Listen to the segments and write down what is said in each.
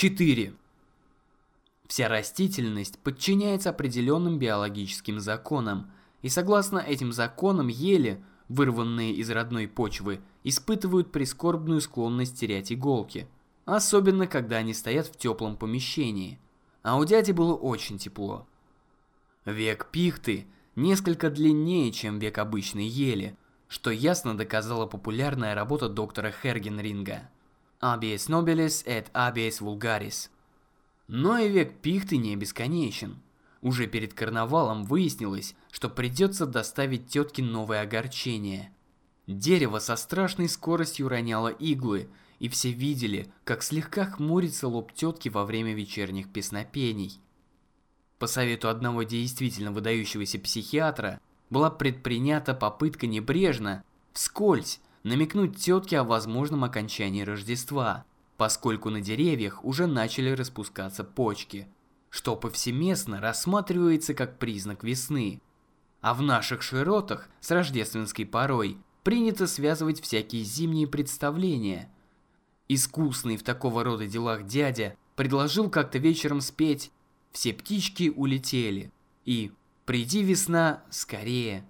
4. Вся растительность подчиняется определенным биологическим законам, и согласно этим законам ели, вырванные из родной почвы, испытывают прискорбную склонность терять иголки, особенно когда они стоят в теплом помещении. А у дяди было очень тепло. Век пихты несколько длиннее, чем век обычной ели, что ясно доказала популярная работа доктора Хергенринга «Abies nobilis et abies vulgaris». Но и век пихты не бесконечен. Уже перед карнавалом выяснилось, что придется доставить тетке новое огорчение. Дерево со страшной скоростью роняло иглы, и все видели, как слегка хмурится лоб тетки во время вечерних песнопений. По совету одного действительно выдающегося психиатра, была предпринята попытка небрежно, вскользь, намекнуть тетке о возможном окончании Рождества, поскольку на деревьях уже начали распускаться почки – что повсеместно рассматривается как признак весны. А в наших широтах с рождественской порой принято связывать всякие зимние представления. Искусный в такого рода делах дядя предложил как-то вечером спеть «Все птички улетели» и «Приди весна скорее».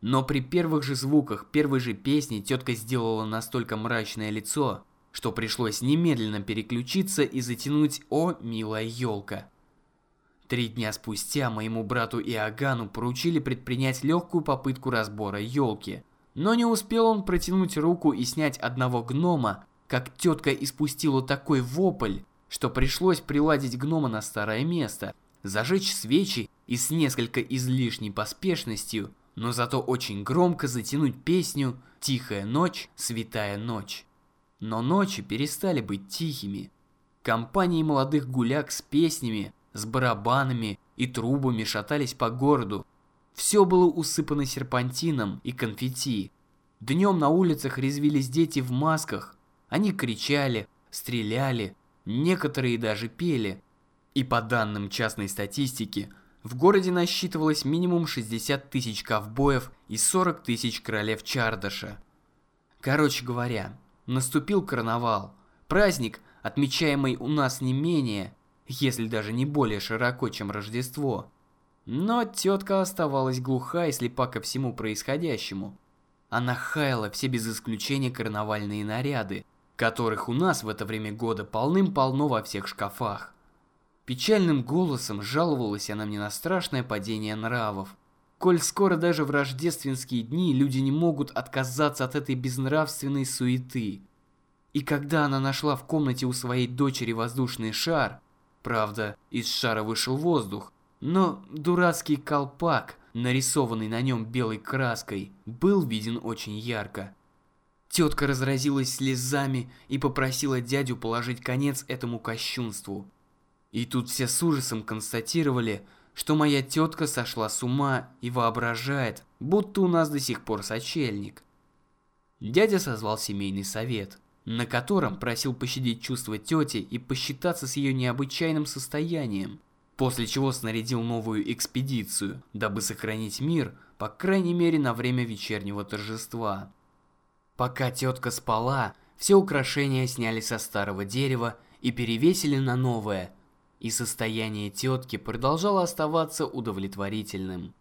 Но при первых же звуках первой же песни тетка сделала настолько мрачное лицо, что пришлось немедленно переключиться и затянуть «О, милая елка». Три дня спустя моему брату Иоганну поручили предпринять легкую попытку разбора елки. Но не успел он протянуть руку и снять одного гнома, как тетка испустила такой вопль, что пришлось приладить гнома на старое место, зажечь свечи и с несколько излишней поспешностью, но зато очень громко затянуть песню «Тихая ночь, святая ночь». Но ночи перестали быть тихими. Компании молодых гуляк с песнями с барабанами и трубами шатались по городу. Все было усыпано серпантином и конфетти. Днем на улицах резвились дети в масках. Они кричали, стреляли, некоторые даже пели. И по данным частной статистики, в городе насчитывалось минимум 60 тысяч ковбоев и 40 тысяч королев Чардаша. Короче говоря, наступил карнавал. Праздник, отмечаемый у нас не менее, если даже не более широко, чем Рождество. Но тетка оставалась глуха и слепа ко всему происходящему. Она хаяла все без исключения карнавальные наряды, которых у нас в это время года полным-полно во всех шкафах. Печальным голосом жаловалась она мне на страшное падение нравов. Коль скоро даже в рождественские дни люди не могут отказаться от этой безнравственной суеты. И когда она нашла в комнате у своей дочери воздушный шар, Правда, из шара вышел воздух, но дурацкий колпак, нарисованный на нем белой краской, был виден очень ярко. Тетка разразилась слезами и попросила дядю положить конец этому кощунству. И тут все с ужасом констатировали, что моя тетка сошла с ума и воображает, будто у нас до сих пор сочельник. Дядя созвал семейный совет – на котором просил пощадить чувства тети и посчитаться с ее необычайным состоянием, после чего снарядил новую экспедицию, дабы сохранить мир, по крайней мере на время вечернего торжества. Пока тетка спала, все украшения сняли со старого дерева и перевесили на новое, и состояние тетки продолжало оставаться удовлетворительным.